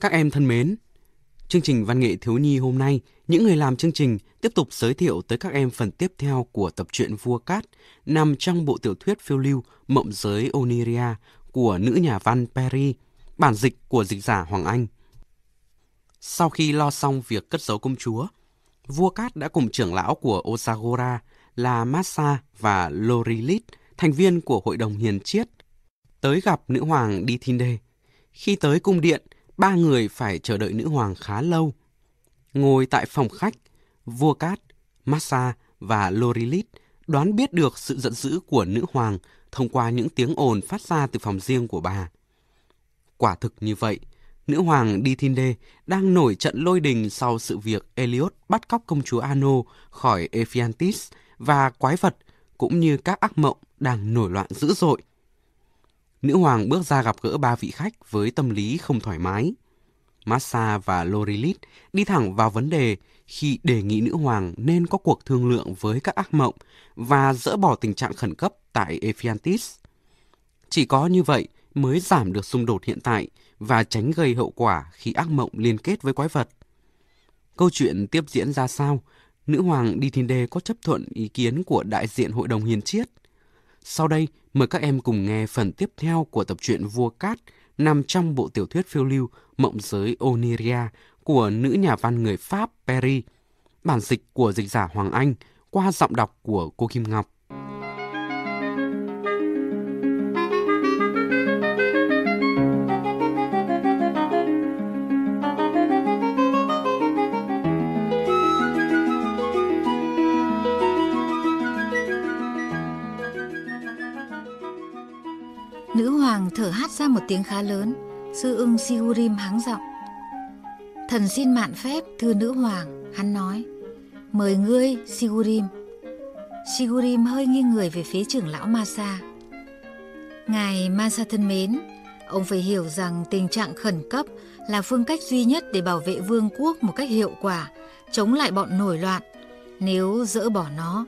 Các em thân mến, chương trình Văn nghệ thiếu nhi hôm nay, những người làm chương trình tiếp tục giới thiệu tới các em phần tiếp theo của tập truyện Vua Cát nằm trong bộ tiểu thuyết phiêu lưu Mộng giới Oniria của nữ nhà văn Perry, bản dịch của dịch giả Hoàng Anh. Sau khi lo xong việc cất giấu công chúa, vua Cát đã cùng trưởng lão của Osagora là Massa và Lorilit, thành viên của hội đồng hiền chiết, tới gặp nữ hoàng Dithinde. Khi tới cung điện, ba người phải chờ đợi nữ hoàng khá lâu. Ngồi tại phòng khách, vua Cát, Massa và Lorilit đoán biết được sự giận dữ của nữ hoàng thông qua những tiếng ồn phát ra từ phòng riêng của bà. Quả thực như vậy, nữ hoàng Dithinde đang nổi trận lôi đình sau sự việc Eliot bắt cóc công chúa Ano khỏi Ephiantis và quái vật cũng như các ác mộng đang nổi loạn dữ dội. Nữ hoàng bước ra gặp gỡ ba vị khách với tâm lý không thoải mái. Massa và Lorilit đi thẳng vào vấn đề khi đề nghị nữ hoàng nên có cuộc thương lượng với các ác mộng và dỡ bỏ tình trạng khẩn cấp tại Ephiantis. Chỉ có như vậy mới giảm được xung đột hiện tại và tránh gây hậu quả khi ác mộng liên kết với quái vật. Câu chuyện tiếp diễn ra sao? Nữ hoàng Dithinde có chấp thuận ý kiến của đại diện Hội đồng Hiền Chiết? Sau đây, mời các em cùng nghe phần tiếp theo của tập truyện Vua Cát nằm trong bộ tiểu thuyết phiêu lưu Mộng giới Oniria của nữ nhà văn người Pháp Perry, bản dịch của dịch giả Hoàng Anh qua giọng đọc của cô Kim Ngọc. Hát ra một tiếng khá lớn, sư ưng Sigurim háng giọng. Thần xin mạn phép, thưa nữ hoàng, hắn nói. Mời ngươi, Sigurim. Sigurim hơi nghiêng người về phía trưởng lão Masa. Ngài Masa thân mến, ông phải hiểu rằng tình trạng khẩn cấp là phương cách duy nhất để bảo vệ vương quốc một cách hiệu quả, chống lại bọn nổi loạn. Nếu dỡ bỏ nó,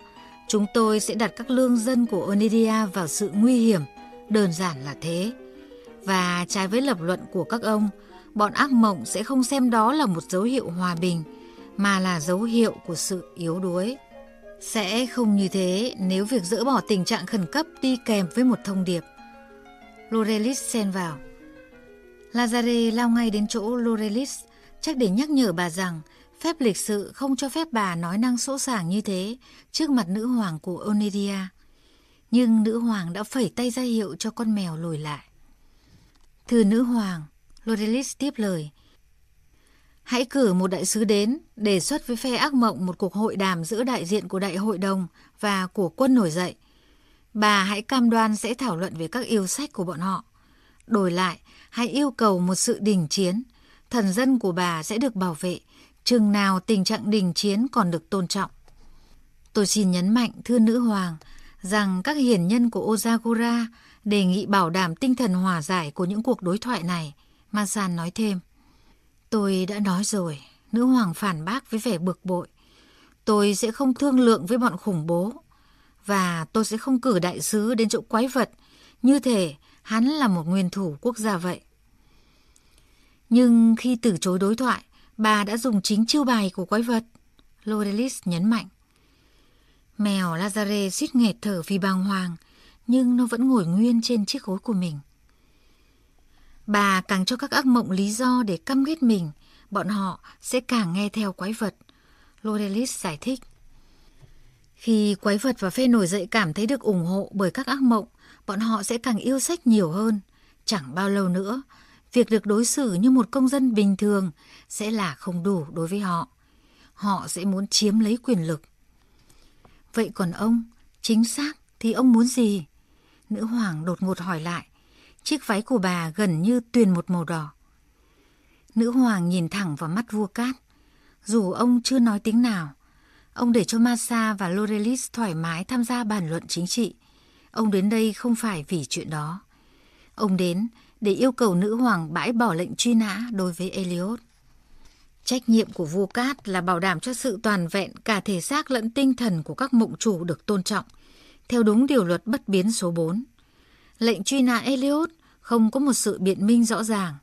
chúng tôi sẽ đặt các lương dân của Onidia vào sự nguy hiểm, đơn giản là thế. Và trái với lập luận của các ông, bọn ác mộng sẽ không xem đó là một dấu hiệu hòa bình, mà là dấu hiệu của sự yếu đuối. Sẽ không như thế nếu việc dỡ bỏ tình trạng khẩn cấp đi kèm với một thông điệp. Lorelis xen vào. Lazare lao ngay đến chỗ Lorelis, chắc để nhắc nhở bà rằng phép lịch sự không cho phép bà nói năng sỗ sàng như thế trước mặt nữ hoàng của Onedia. Nhưng nữ hoàng đã phẩy tay ra hiệu cho con mèo lùi lại. Thưa nữ hoàng, Lorelis tiếp lời. Hãy cử một đại sứ đến, đề xuất với phe ác mộng một cuộc hội đàm giữa đại diện của đại hội đồng và của quân nổi dậy. Bà hãy cam đoan sẽ thảo luận về các yêu sách của bọn họ. Đổi lại, hãy yêu cầu một sự đình chiến. Thần dân của bà sẽ được bảo vệ, chừng nào tình trạng đình chiến còn được tôn trọng. Tôi xin nhấn mạnh, thưa nữ hoàng, rằng các hiền nhân của Ozagora đề nghị bảo đảm tinh thần hòa giải của những cuộc đối thoại này, Masan nói thêm. Tôi đã nói rồi, nữ hoàng phản bác với vẻ bực bội. Tôi sẽ không thương lượng với bọn khủng bố, và tôi sẽ không cử đại sứ đến chỗ quái vật, như thể hắn là một nguyên thủ quốc gia vậy. Nhưng khi từ chối đối thoại, bà đã dùng chính chiêu bài của quái vật. Lorelis nhấn mạnh. Mèo Lazare suýt nghẹt thở vì bàng hoàng, nhưng nó vẫn ngồi nguyên trên chiếc gối của mình. Bà càng cho các ác mộng lý do để căm ghét mình, bọn họ sẽ càng nghe theo quái vật. Lorelis giải thích. Khi quái vật và phe nổi dậy cảm thấy được ủng hộ bởi các ác mộng, bọn họ sẽ càng yêu sách nhiều hơn. Chẳng bao lâu nữa, việc được đối xử như một công dân bình thường sẽ là không đủ đối với họ. Họ sẽ muốn chiếm lấy quyền lực. Vậy còn ông, chính xác thì ông muốn gì? Nữ hoàng đột ngột hỏi lại. Chiếc váy của bà gần như tuyền một màu đỏ. Nữ hoàng nhìn thẳng vào mắt vua cát. Dù ông chưa nói tiếng nào, ông để cho Masa và Lorelis thoải mái tham gia bàn luận chính trị. Ông đến đây không phải vì chuyện đó. Ông đến để yêu cầu nữ hoàng bãi bỏ lệnh truy nã đối với Eliot. Trách nhiệm của vua Cát là bảo đảm cho sự toàn vẹn cả thể xác lẫn tinh thần của các mộng chủ được tôn trọng, theo đúng điều luật bất biến số 4. Lệnh truy nã Eliot không có một sự biện minh rõ ràng.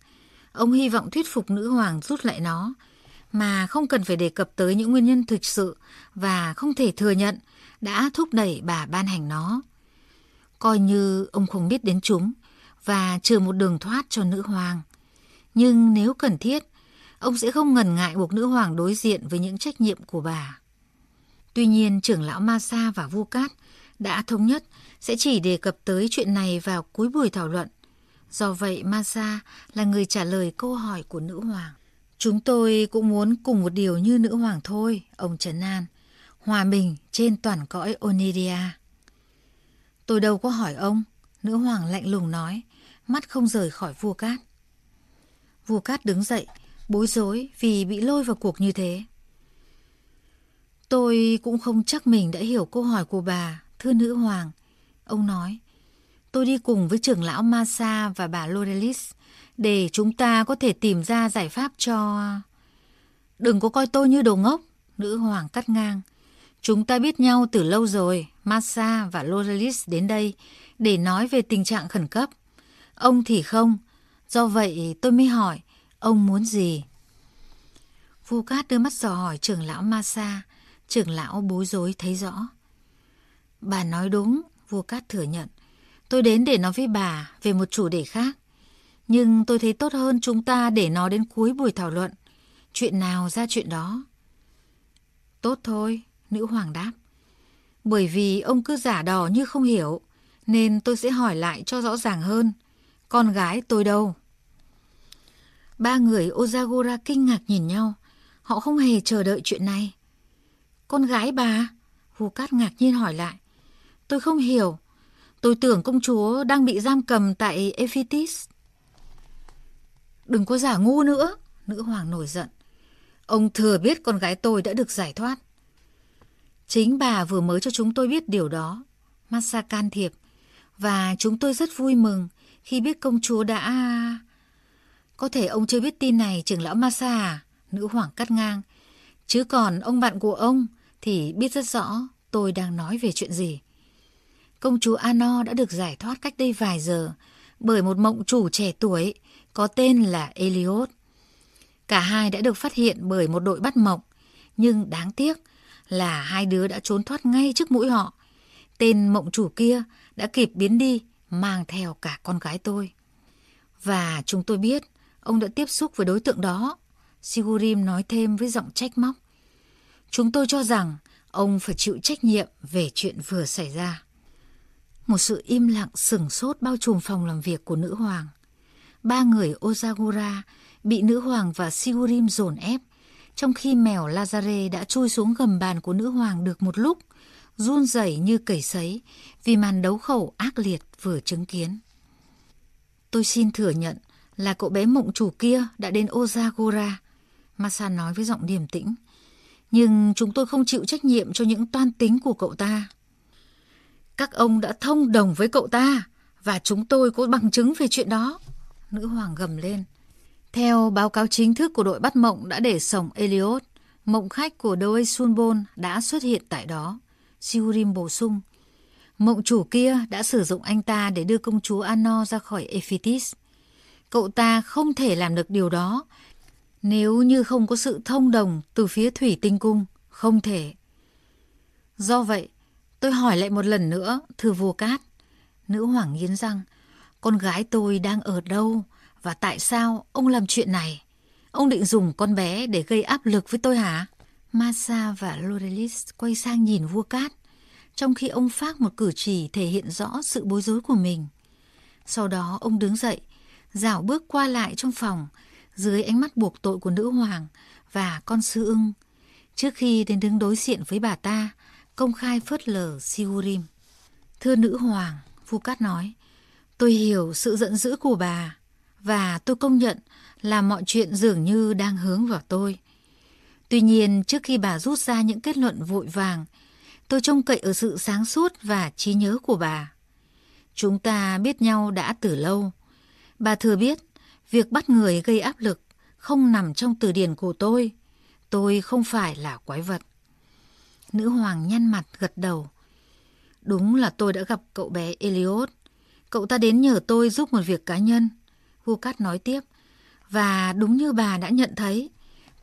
Ông hy vọng thuyết phục nữ hoàng rút lại nó, mà không cần phải đề cập tới những nguyên nhân thực sự và không thể thừa nhận đã thúc đẩy bà ban hành nó. Coi như ông không biết đến chúng và trừ một đường thoát cho nữ hoàng. Nhưng nếu cần thiết, ông sẽ không ngần ngại buộc nữ hoàng đối diện với những trách nhiệm của bà. Tuy nhiên, trưởng lão Masa và Vu Cát đã thống nhất sẽ chỉ đề cập tới chuyện này vào cuối buổi thảo luận. Do vậy, Masa là người trả lời câu hỏi của nữ hoàng. Chúng tôi cũng muốn cùng một điều như nữ hoàng thôi, ông Trấn An. Hòa bình trên toàn cõi Oniria. Tôi đâu có hỏi ông, nữ hoàng lạnh lùng nói, mắt không rời khỏi vua cát. Vua cát đứng dậy, bối rối vì bị lôi vào cuộc như thế. Tôi cũng không chắc mình đã hiểu câu hỏi của bà, thưa nữ hoàng. Ông nói, tôi đi cùng với trưởng lão Masa và bà Lorelis để chúng ta có thể tìm ra giải pháp cho... Đừng có coi tôi như đồ ngốc, nữ hoàng cắt ngang. Chúng ta biết nhau từ lâu rồi, Masa và Lorelis đến đây để nói về tình trạng khẩn cấp. Ông thì không, do vậy tôi mới hỏi, ông muốn gì? Vu Cát đưa mắt dò hỏi trưởng lão Masa, trưởng lão bối rối thấy rõ. Bà nói đúng, vua Cát thừa nhận. Tôi đến để nói với bà về một chủ đề khác. Nhưng tôi thấy tốt hơn chúng ta để nó đến cuối buổi thảo luận. Chuyện nào ra chuyện đó. Tốt thôi, nữ hoàng đáp. Bởi vì ông cứ giả đò như không hiểu, nên tôi sẽ hỏi lại cho rõ ràng hơn. Con gái tôi đâu? Ba người Ozagora kinh ngạc nhìn nhau. Họ không hề chờ đợi chuyện này. Con gái bà? Vua Cát ngạc nhiên hỏi lại. Tôi không hiểu. Tôi tưởng công chúa đang bị giam cầm tại Ephitis. Đừng có giả ngu nữa, nữ hoàng nổi giận. Ông thừa biết con gái tôi đã được giải thoát. Chính bà vừa mới cho chúng tôi biết điều đó. Massa can thiệp. Và chúng tôi rất vui mừng khi biết công chúa đã... Có thể ông chưa biết tin này trưởng lão Massa à? Nữ hoàng cắt ngang. Chứ còn ông bạn của ông thì biết rất rõ tôi đang nói về chuyện gì. Công chúa Ano đã được giải thoát cách đây vài giờ bởi một mộng chủ trẻ tuổi có tên là Eliot. Cả hai đã được phát hiện bởi một đội bắt mộng, nhưng đáng tiếc là hai đứa đã trốn thoát ngay trước mũi họ. Tên mộng chủ kia đã kịp biến đi, mang theo cả con gái tôi. Và chúng tôi biết ông đã tiếp xúc với đối tượng đó. Sigurim nói thêm với giọng trách móc. Chúng tôi cho rằng ông phải chịu trách nhiệm về chuyện vừa xảy ra. Một sự im lặng sửng sốt bao trùm phòng làm việc của nữ hoàng. Ba người Ozagora bị nữ hoàng và Sigurim dồn ép trong khi mèo Lazare đã chui xuống gầm bàn của nữ hoàng được một lúc, run rẩy như cầy sấy vì màn đấu khẩu ác liệt vừa chứng kiến. Tôi xin thừa nhận là cậu bé mộng chủ kia đã đến Ozagora, Masa nói với giọng điềm tĩnh. Nhưng chúng tôi không chịu trách nhiệm cho những toan tính của cậu ta. Các ông đã thông đồng với cậu ta và chúng tôi có bằng chứng về chuyện đó. Nữ hoàng gầm lên. Theo báo cáo chính thức của đội bắt mộng đã để sổng Elliot, mộng khách của Doe Sunbon đã xuất hiện tại đó. Siurim bổ sung. Mộng chủ kia đã sử dụng anh ta để đưa công chúa Anno ra khỏi Ephitis. Cậu ta không thể làm được điều đó nếu như không có sự thông đồng từ phía thủy tinh cung. Không thể. Do vậy, tôi hỏi lại một lần nữa, thưa vua cát. Nữ hoàng nghiến răng, con gái tôi đang ở đâu? Và tại sao ông làm chuyện này? Ông định dùng con bé để gây áp lực với tôi hả? Masa và Lorelis quay sang nhìn vua cát, trong khi ông phát một cử chỉ thể hiện rõ sự bối rối của mình. Sau đó ông đứng dậy, dảo bước qua lại trong phòng, dưới ánh mắt buộc tội của nữ hoàng và con sư ưng, trước khi đến đứng đối diện với bà ta, công khai phớt lờ Sigurim. Thưa nữ hoàng, Phu cát nói, tôi hiểu sự giận dữ của bà, và tôi công nhận là mọi chuyện dường như đang hướng vào tôi. Tuy nhiên, trước khi bà rút ra những kết luận vội vàng, tôi trông cậy ở sự sáng suốt và trí nhớ của bà. Chúng ta biết nhau đã từ lâu. Bà thừa biết, việc bắt người gây áp lực không nằm trong từ điển của tôi. Tôi không phải là quái vật. Nữ hoàng nhăn mặt gật đầu. Đúng là tôi đã gặp cậu bé Eliot. Cậu ta đến nhờ tôi giúp một việc cá nhân. Vukat nói tiếp. Và đúng như bà đã nhận thấy,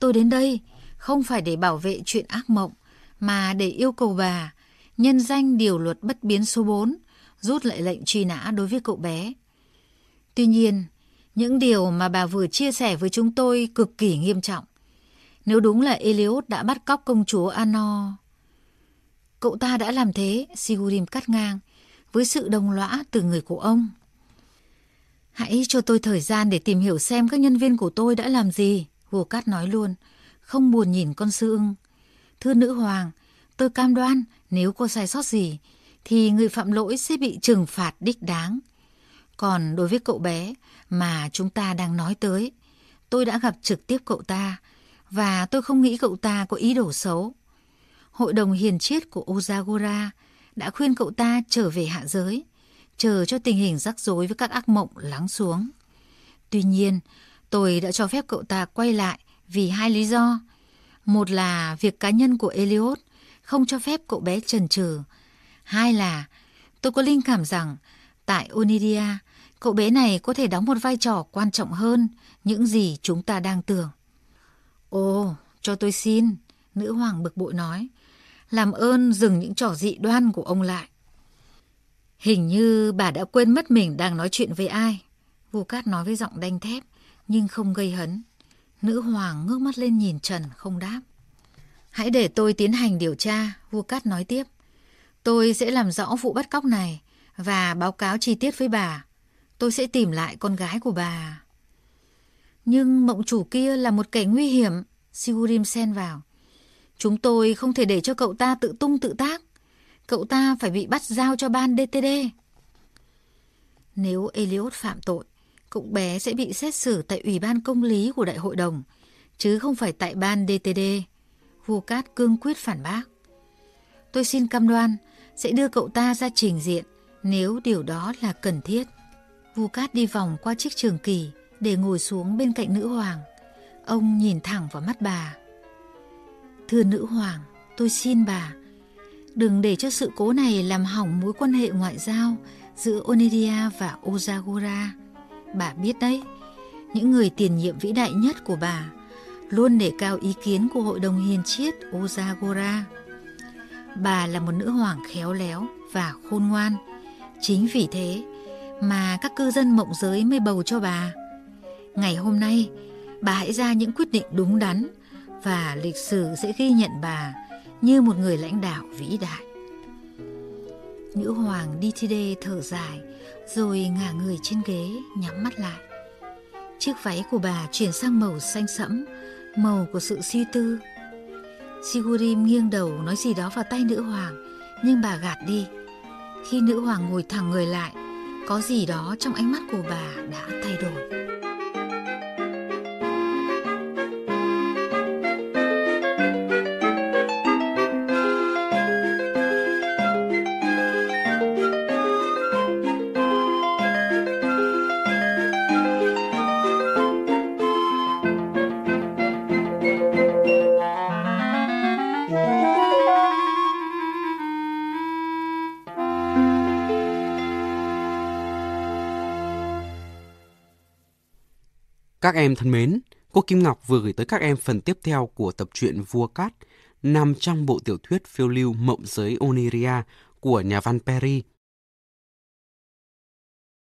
tôi đến đây không phải để bảo vệ chuyện ác mộng, mà để yêu cầu bà nhân danh điều luật bất biến số 4 rút lại lệnh truy nã đối với cậu bé. Tuy nhiên, những điều mà bà vừa chia sẻ với chúng tôi cực kỳ nghiêm trọng. Nếu đúng là Eliot đã bắt cóc công chúa Ano, cậu ta đã làm thế, Sigurim cắt ngang, với sự đồng lõa từ người của ông. Hãy cho tôi thời gian để tìm hiểu xem các nhân viên của tôi đã làm gì, Hồ cát nói luôn, không buồn nhìn con sư ưng. Thưa nữ hoàng, tôi cam đoan nếu có sai sót gì, thì người phạm lỗi sẽ bị trừng phạt đích đáng. Còn đối với cậu bé mà chúng ta đang nói tới, tôi đã gặp trực tiếp cậu ta và tôi không nghĩ cậu ta có ý đồ xấu. Hội đồng hiền triết của Ozagora đã khuyên cậu ta trở về hạ giới, chờ cho tình hình rắc rối với các ác mộng lắng xuống. Tuy nhiên, tôi đã cho phép cậu ta quay lại vì hai lý do. Một là việc cá nhân của Elliot không cho phép cậu bé trần trừ. Hai là tôi có linh cảm rằng tại Onidia, cậu bé này có thể đóng một vai trò quan trọng hơn những gì chúng ta đang tưởng. Ồ, cho tôi xin, nữ hoàng bực bội nói. Làm ơn dừng những trò dị đoan của ông lại. Hình như bà đã quên mất mình đang nói chuyện với ai. Vua Cát nói với giọng đanh thép, nhưng không gây hấn. Nữ hoàng ngước mắt lên nhìn Trần không đáp. Hãy để tôi tiến hành điều tra, vua Cát nói tiếp. Tôi sẽ làm rõ vụ bắt cóc này và báo cáo chi tiết với bà. Tôi sẽ tìm lại con gái của bà. Nhưng mộng chủ kia là một kẻ nguy hiểm, Sigurim xen vào. Chúng tôi không thể để cho cậu ta tự tung tự tác. Cậu ta phải bị bắt giao cho ban DTD. Nếu Elliot phạm tội, cậu bé sẽ bị xét xử tại Ủy ban Công lý của Đại hội đồng, chứ không phải tại ban DTD. Vua Cát cương quyết phản bác. Tôi xin cam đoan sẽ đưa cậu ta ra trình diện nếu điều đó là cần thiết. Vua Cát đi vòng qua chiếc trường kỳ để ngồi xuống bên cạnh nữ hoàng. Ông nhìn thẳng vào mắt bà. Thưa nữ hoàng, tôi xin bà, đừng để cho sự cố này làm hỏng mối quan hệ ngoại giao giữa Onidia và Ozagora. Bà biết đấy, những người tiền nhiệm vĩ đại nhất của bà luôn đề cao ý kiến của Hội đồng Hiền Chiết Ozagora. Bà là một nữ hoàng khéo léo và khôn ngoan. Chính vì thế mà các cư dân mộng giới mới bầu cho bà. Ngày hôm nay, bà hãy ra những quyết định đúng đắn và lịch sử sẽ ghi nhận bà như một người lãnh đạo vĩ đại. Nữ hoàng Ditide thở dài rồi ngả người trên ghế nhắm mắt lại. Chiếc váy của bà chuyển sang màu xanh sẫm, màu của sự suy tư. Sigurim nghiêng đầu nói gì đó vào tay nữ hoàng, nhưng bà gạt đi. Khi nữ hoàng ngồi thẳng người lại, có gì đó trong ánh mắt của bà đã thay đổi. Các em thân mến, cô Kim Ngọc vừa gửi tới các em phần tiếp theo của tập truyện Vua Cát nằm trong bộ tiểu thuyết phiêu lưu Mộng giới Oniria của nhà văn Perry.